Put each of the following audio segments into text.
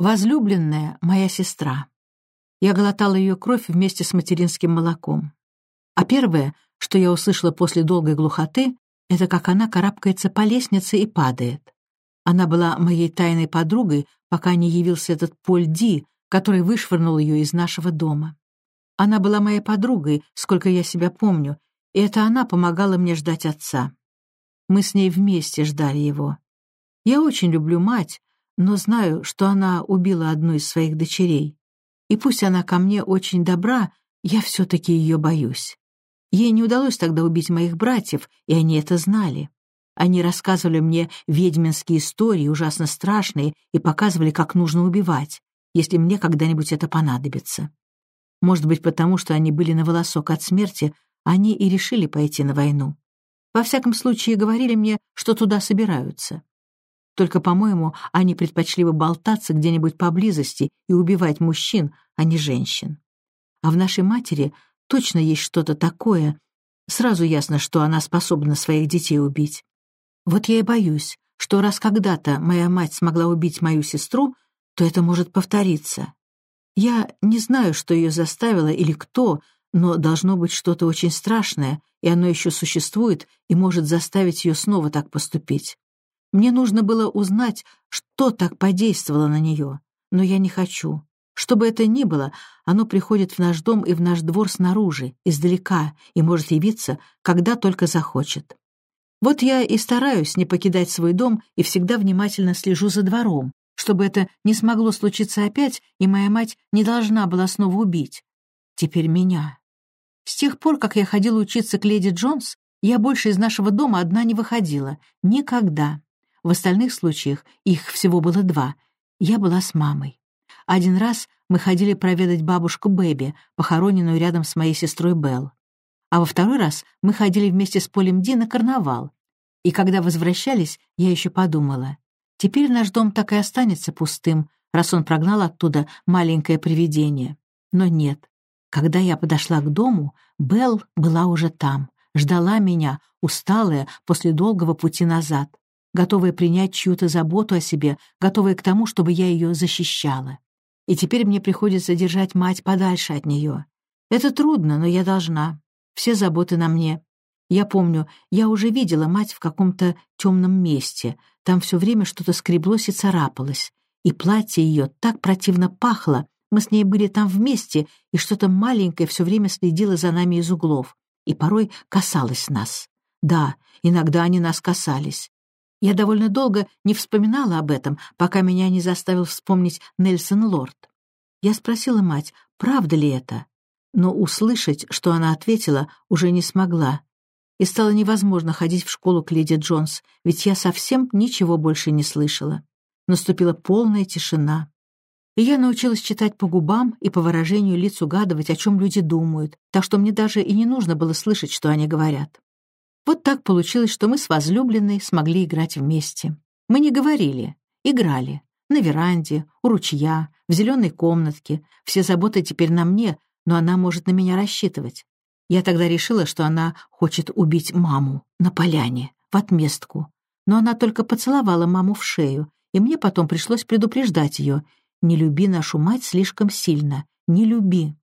Возлюбленная моя сестра. Я глотала ее кровь вместе с материнским молоком. А первое, что я услышала после долгой глухоты, это как она карабкается по лестнице и падает. Она была моей тайной подругой, пока не явился этот Поль Ди, который вышвырнул ее из нашего дома. Она была моей подругой, сколько я себя помню, и это она помогала мне ждать отца. Мы с ней вместе ждали его. Я очень люблю мать, но знаю, что она убила одну из своих дочерей. И пусть она ко мне очень добра, я все-таки ее боюсь. Ей не удалось тогда убить моих братьев, и они это знали. Они рассказывали мне ведьминские истории, ужасно страшные, и показывали, как нужно убивать, если мне когда-нибудь это понадобится. Может быть, потому что они были на волосок от смерти, они и решили пойти на войну. Во всяком случае, говорили мне, что туда собираются. Только, по-моему, они предпочли бы болтаться где-нибудь поблизости и убивать мужчин, а не женщин. А в нашей матери точно есть что-то такое. Сразу ясно, что она способна своих детей убить. Вот я и боюсь, что раз когда-то моя мать смогла убить мою сестру, то это может повториться. Я не знаю, что ее заставило или кто, но должно быть что-то очень страшное, и оно еще существует и может заставить ее снова так поступить. Мне нужно было узнать, что так подействовало на нее, но я не хочу. Что бы это ни было, оно приходит в наш дом и в наш двор снаружи, издалека, и может явиться, когда только захочет. Вот я и стараюсь не покидать свой дом и всегда внимательно слежу за двором, чтобы это не смогло случиться опять, и моя мать не должна была снова убить. Теперь меня. С тех пор, как я ходила учиться к леди Джонс, я больше из нашего дома одна не выходила. Никогда. В остальных случаях, их всего было два, я была с мамой. Один раз мы ходили проведать бабушку Бэби, похороненную рядом с моей сестрой Белл. А во второй раз мы ходили вместе с Полем Ди на карнавал. И когда возвращались, я еще подумала, теперь наш дом так и останется пустым, раз он прогнал оттуда маленькое привидение. Но нет. Когда я подошла к дому, Белл была уже там, ждала меня, усталая после долгого пути назад готовая принять чью-то заботу о себе, готовая к тому, чтобы я ее защищала. И теперь мне приходится держать мать подальше от нее. Это трудно, но я должна. Все заботы на мне. Я помню, я уже видела мать в каком-то темном месте. Там все время что-то скреблось и царапалось. И платье ее так противно пахло. Мы с ней были там вместе, и что-то маленькое все время следило за нами из углов. И порой касалось нас. Да, иногда они нас касались. Я довольно долго не вспоминала об этом, пока меня не заставил вспомнить Нельсон Лорд. Я спросила мать, правда ли это, но услышать, что она ответила, уже не смогла. И стало невозможно ходить в школу к леди Джонс, ведь я совсем ничего больше не слышала. Наступила полная тишина. И я научилась читать по губам и по выражению лиц угадывать, о чем люди думают, так что мне даже и не нужно было слышать, что они говорят. Вот так получилось, что мы с возлюбленной смогли играть вместе. Мы не говорили, играли. На веранде, у ручья, в зеленой комнатке. Все заботы теперь на мне, но она может на меня рассчитывать. Я тогда решила, что она хочет убить маму на поляне, в отместку. Но она только поцеловала маму в шею, и мне потом пришлось предупреждать ее. «Не люби нашу мать слишком сильно, не люби».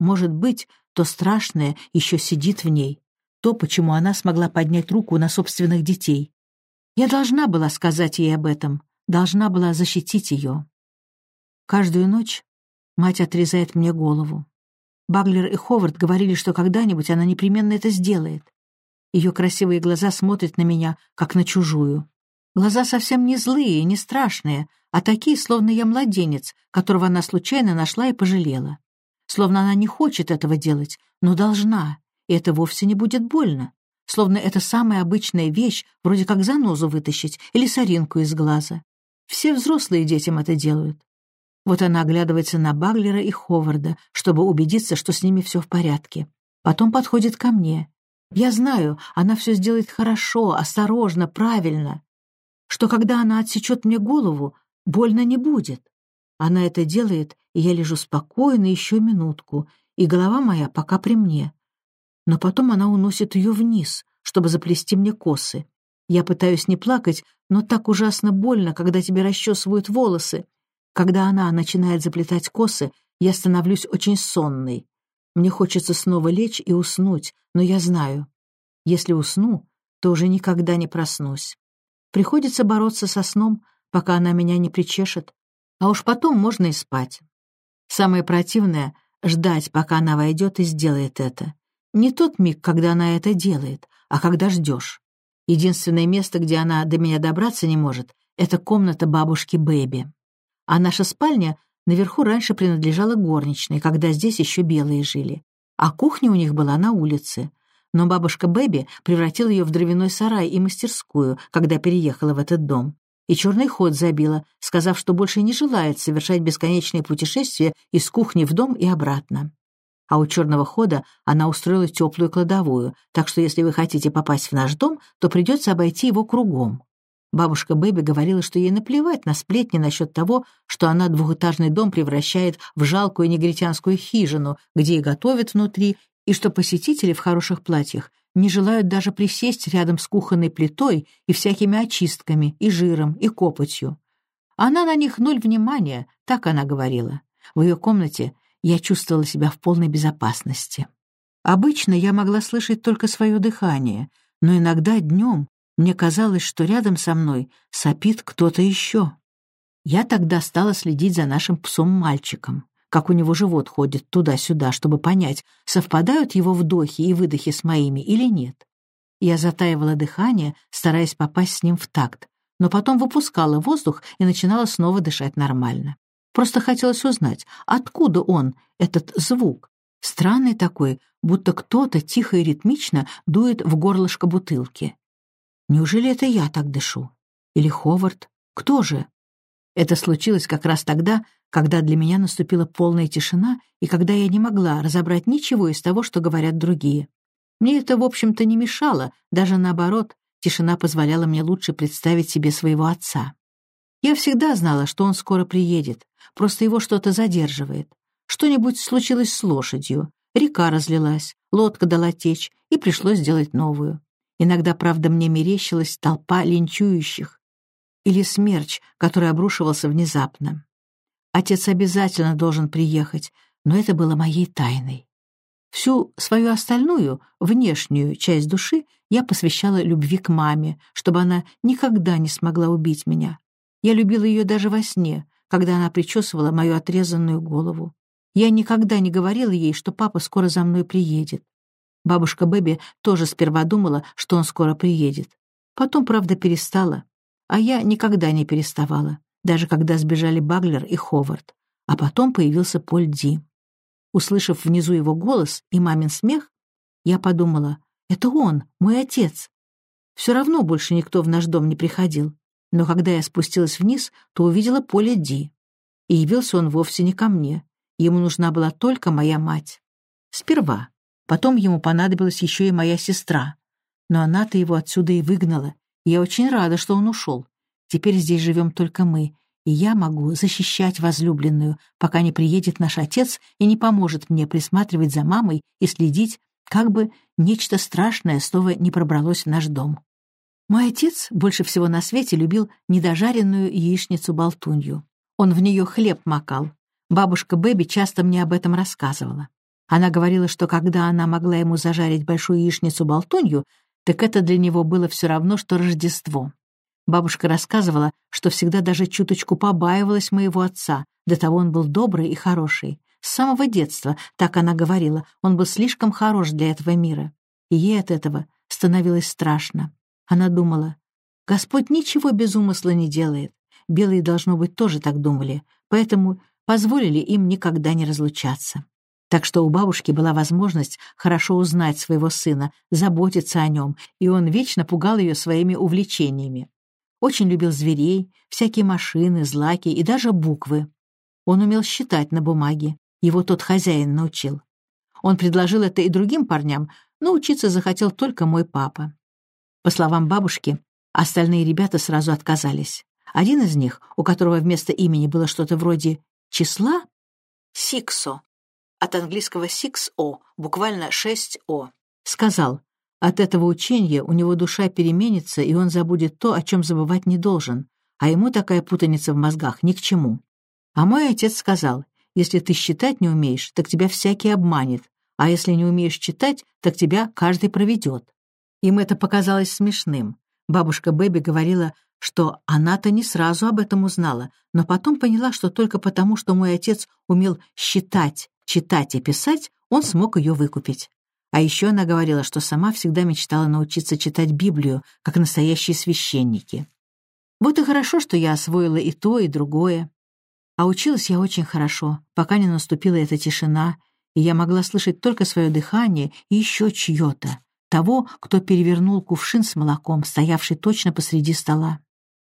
Может быть, то страшное еще сидит в ней, то, почему она смогла поднять руку на собственных детей. Я должна была сказать ей об этом, должна была защитить ее. Каждую ночь мать отрезает мне голову. Баглер и Ховард говорили, что когда-нибудь она непременно это сделает. Ее красивые глаза смотрят на меня, как на чужую. Глаза совсем не злые, не страшные, а такие, словно я младенец, которого она случайно нашла и пожалела. Словно она не хочет этого делать, но должна, и это вовсе не будет больно, словно это самая обычная вещь, вроде как занозу вытащить или соринку из глаза. Все взрослые детям это делают. Вот она оглядывается на Баглера и Ховарда, чтобы убедиться, что с ними все в порядке. Потом подходит ко мне. Я знаю, она все сделает хорошо, осторожно, правильно. Что когда она отсечет мне голову, больно не будет. Она это делает, и я лежу спокойно еще минутку, и голова моя пока при мне но потом она уносит ее вниз, чтобы заплести мне косы. Я пытаюсь не плакать, но так ужасно больно, когда тебе расчесывают волосы. Когда она начинает заплетать косы, я становлюсь очень сонной. Мне хочется снова лечь и уснуть, но я знаю, если усну, то уже никогда не проснусь. Приходится бороться со сном, пока она меня не причешет, а уж потом можно и спать. Самое противное — ждать, пока она войдет и сделает это. Не тот миг, когда она это делает, а когда ждешь. Единственное место, где она до меня добраться не может, это комната бабушки Бэби. А наша спальня наверху раньше принадлежала горничной, когда здесь еще белые жили. А кухня у них была на улице. Но бабушка Бэби превратила ее в дровяной сарай и мастерскую, когда переехала в этот дом. И черный ход забила, сказав, что больше не желает совершать бесконечные путешествия из кухни в дом и обратно а у черного хода она устроила теплую кладовую, так что если вы хотите попасть в наш дом, то придется обойти его кругом. Бабушка Бэби говорила, что ей наплевать на сплетни насчет того, что она двухэтажный дом превращает в жалкую негритянскую хижину, где и готовят внутри, и что посетители в хороших платьях не желают даже присесть рядом с кухонной плитой и всякими очистками, и жиром, и копотью. Она на них ноль внимания, так она говорила. В ее комнате я чувствовала себя в полной безопасности. Обычно я могла слышать только свое дыхание, но иногда днем мне казалось, что рядом со мной сопит кто-то еще. Я тогда стала следить за нашим псом-мальчиком, как у него живот ходит туда-сюда, чтобы понять, совпадают его вдохи и выдохи с моими или нет. Я затаивала дыхание, стараясь попасть с ним в такт, но потом выпускала воздух и начинала снова дышать нормально. Просто хотелось узнать, откуда он, этот звук. Странный такой, будто кто-то тихо и ритмично дует в горлышко бутылки. Неужели это я так дышу? Или Ховард? Кто же? Это случилось как раз тогда, когда для меня наступила полная тишина и когда я не могла разобрать ничего из того, что говорят другие. Мне это, в общем-то, не мешало, даже наоборот, тишина позволяла мне лучше представить себе своего отца. Я всегда знала, что он скоро приедет, просто его что-то задерживает. Что-нибудь случилось с лошадью, река разлилась, лодка дала течь, и пришлось сделать новую. Иногда, правда, мне мерещилась толпа линчующих или смерч, который обрушивался внезапно. Отец обязательно должен приехать, но это было моей тайной. Всю свою остальную, внешнюю часть души я посвящала любви к маме, чтобы она никогда не смогла убить меня. Я любила ее даже во сне, когда она причесывала мою отрезанную голову. Я никогда не говорила ей, что папа скоро за мной приедет. Бабушка Бэби тоже сперва думала, что он скоро приедет. Потом, правда, перестала. А я никогда не переставала, даже когда сбежали Баглер и Ховард. А потом появился Поль Ди. Услышав внизу его голос и мамин смех, я подумала, это он, мой отец. Все равно больше никто в наш дом не приходил. Но когда я спустилась вниз, то увидела поле Ди. И явился он вовсе не ко мне. Ему нужна была только моя мать. Сперва. Потом ему понадобилась еще и моя сестра. Но она-то его отсюда и выгнала. Я очень рада, что он ушел. Теперь здесь живем только мы, и я могу защищать возлюбленную, пока не приедет наш отец и не поможет мне присматривать за мамой и следить, как бы нечто страшное снова не пробралось в наш дом. Мой отец больше всего на свете любил недожаренную яичницу-болтунью. Он в нее хлеб макал. Бабушка Бэби часто мне об этом рассказывала. Она говорила, что когда она могла ему зажарить большую яичницу-болтунью, так это для него было все равно, что Рождество. Бабушка рассказывала, что всегда даже чуточку побаивалась моего отца, до того он был добрый и хороший. С самого детства, так она говорила, он был слишком хорош для этого мира. И ей от этого становилось страшно. Она думала, Господь ничего без умысла не делает. Белые, должно быть, тоже так думали, поэтому позволили им никогда не разлучаться. Так что у бабушки была возможность хорошо узнать своего сына, заботиться о нем, и он вечно пугал ее своими увлечениями. Очень любил зверей, всякие машины, злаки и даже буквы. Он умел считать на бумаге, его тот хозяин научил. Он предложил это и другим парням, но учиться захотел только мой папа. По словам бабушки, остальные ребята сразу отказались. Один из них, у которого вместо имени было что-то вроде числа, Сиксо, от английского «six-o», буквально «шесть-о», сказал, от этого учения у него душа переменится, и он забудет то, о чем забывать не должен, а ему такая путаница в мозгах ни к чему. А мой отец сказал, если ты считать не умеешь, так тебя всякий обманет, а если не умеешь читать, так тебя каждый проведет. Им это показалось смешным. Бабушка Бэби говорила, что она-то не сразу об этом узнала, но потом поняла, что только потому, что мой отец умел считать, читать и писать, он смог ее выкупить. А еще она говорила, что сама всегда мечтала научиться читать Библию, как настоящие священники. Вот и хорошо, что я освоила и то, и другое. А училась я очень хорошо, пока не наступила эта тишина, и я могла слышать только свое дыхание и еще чье-то, того, кто перевернул кувшин с молоком, стоявший точно посреди стола.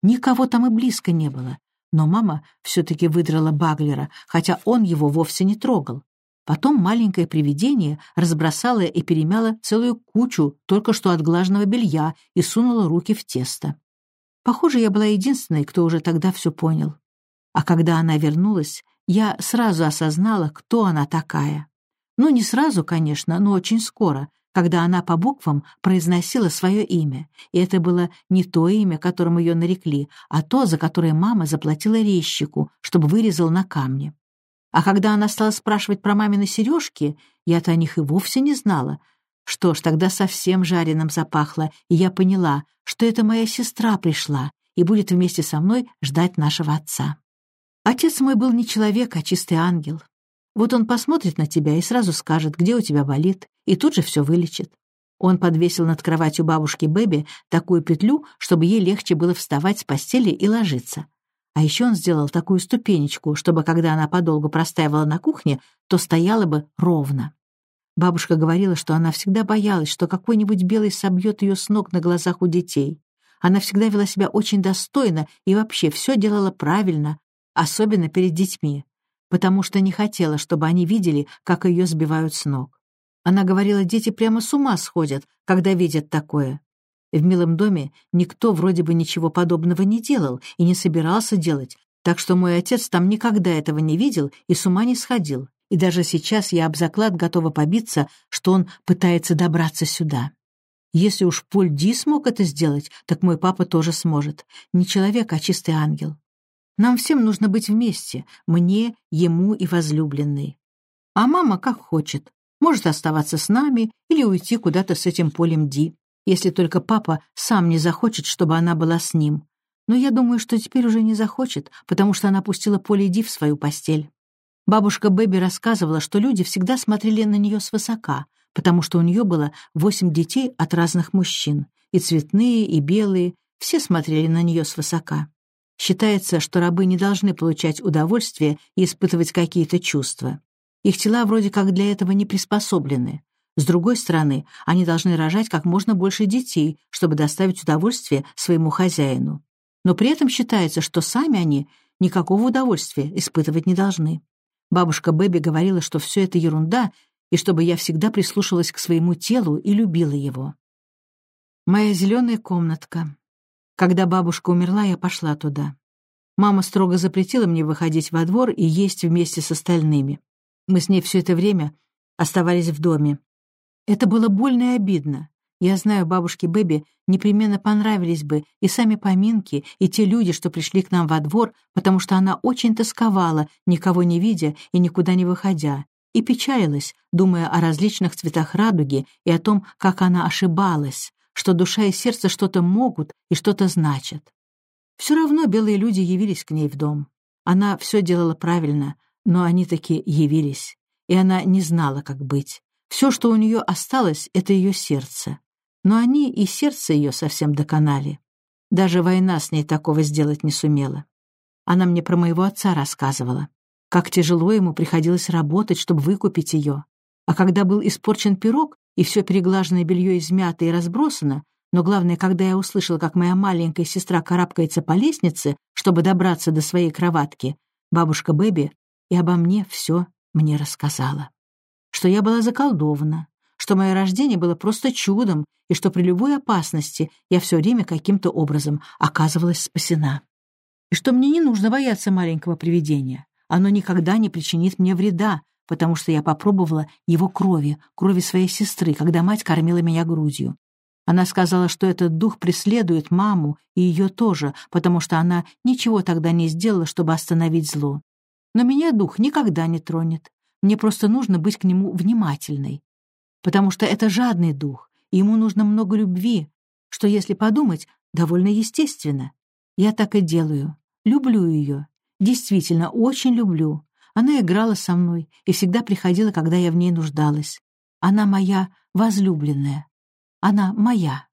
Никого там и близко не было, но мама все-таки выдрала Баглера, хотя он его вовсе не трогал. Потом маленькое привидение разбросало и перемяло целую кучу только что отглаженного белья и сунуло руки в тесто. Похоже, я была единственной, кто уже тогда все понял. А когда она вернулась, я сразу осознала, кто она такая. Ну, не сразу, конечно, но очень скоро, когда она по буквам произносила свое имя, и это было не то имя, которым ее нарекли, а то, за которое мама заплатила резчику, чтобы вырезал на камне. А когда она стала спрашивать про мамины сережки, я-то о них и вовсе не знала. Что ж, тогда совсем жареным запахло, и я поняла, что это моя сестра пришла и будет вместе со мной ждать нашего отца. Отец мой был не человек, а чистый ангел. Вот он посмотрит на тебя и сразу скажет, где у тебя болит, и тут же все вылечит. Он подвесил над кроватью бабушки Бэби такую петлю, чтобы ей легче было вставать с постели и ложиться. А еще он сделал такую ступенечку, чтобы, когда она подолгу простаивала на кухне, то стояла бы ровно. Бабушка говорила, что она всегда боялась, что какой-нибудь белый собьет ее с ног на глазах у детей. Она всегда вела себя очень достойно и вообще все делала правильно, особенно перед детьми, потому что не хотела, чтобы они видели, как ее сбивают с ног. Она говорила, дети прямо с ума сходят, когда видят такое. В милом доме никто вроде бы ничего подобного не делал и не собирался делать, так что мой отец там никогда этого не видел и с ума не сходил. И даже сейчас я об заклад готова побиться, что он пытается добраться сюда. Если уж Поль Ди смог это сделать, так мой папа тоже сможет. Не человек, а чистый ангел. Нам всем нужно быть вместе, мне, ему и возлюбленной. А мама как хочет. Может оставаться с нами или уйти куда-то с этим Полем Ди если только папа сам не захочет, чтобы она была с ним. Но я думаю, что теперь уже не захочет, потому что она пустила Поли Ди в свою постель. Бабушка Бэби рассказывала, что люди всегда смотрели на нее свысока, потому что у нее было восемь детей от разных мужчин, и цветные, и белые, все смотрели на нее свысока. Считается, что рабы не должны получать удовольствие и испытывать какие-то чувства. Их тела вроде как для этого не приспособлены. С другой стороны, они должны рожать как можно больше детей, чтобы доставить удовольствие своему хозяину. Но при этом считается, что сами они никакого удовольствия испытывать не должны. Бабушка Бэби говорила, что все это ерунда, и чтобы я всегда прислушалась к своему телу и любила его. Моя зеленая комнатка. Когда бабушка умерла, я пошла туда. Мама строго запретила мне выходить во двор и есть вместе с остальными. Мы с ней все это время оставались в доме. Это было больно и обидно. Я знаю, бабушке Бэби непременно понравились бы и сами поминки, и те люди, что пришли к нам во двор, потому что она очень тосковала, никого не видя и никуда не выходя, и печалилась, думая о различных цветах радуги и о том, как она ошибалась, что душа и сердце что-то могут и что-то значат. Все равно белые люди явились к ней в дом. Она все делала правильно, но они таки явились, и она не знала, как быть. Все, что у нее осталось, — это ее сердце. Но они и сердце ее совсем доконали. Даже война с ней такого сделать не сумела. Она мне про моего отца рассказывала. Как тяжело ему приходилось работать, чтобы выкупить ее. А когда был испорчен пирог, и все переглаженное белье измято и разбросано, но главное, когда я услышала, как моя маленькая сестра карабкается по лестнице, чтобы добраться до своей кроватки, бабушка Бэби и обо мне все мне рассказала что я была заколдована, что мое рождение было просто чудом и что при любой опасности я все время каким-то образом оказывалась спасена. И что мне не нужно бояться маленького привидения. Оно никогда не причинит мне вреда, потому что я попробовала его крови, крови своей сестры, когда мать кормила меня грудью. Она сказала, что этот дух преследует маму и ее тоже, потому что она ничего тогда не сделала, чтобы остановить зло. Но меня дух никогда не тронет. Мне просто нужно быть к нему внимательной. Потому что это жадный дух, и ему нужно много любви, что, если подумать, довольно естественно. Я так и делаю. Люблю ее. Действительно, очень люблю. Она играла со мной и всегда приходила, когда я в ней нуждалась. Она моя возлюбленная. Она моя.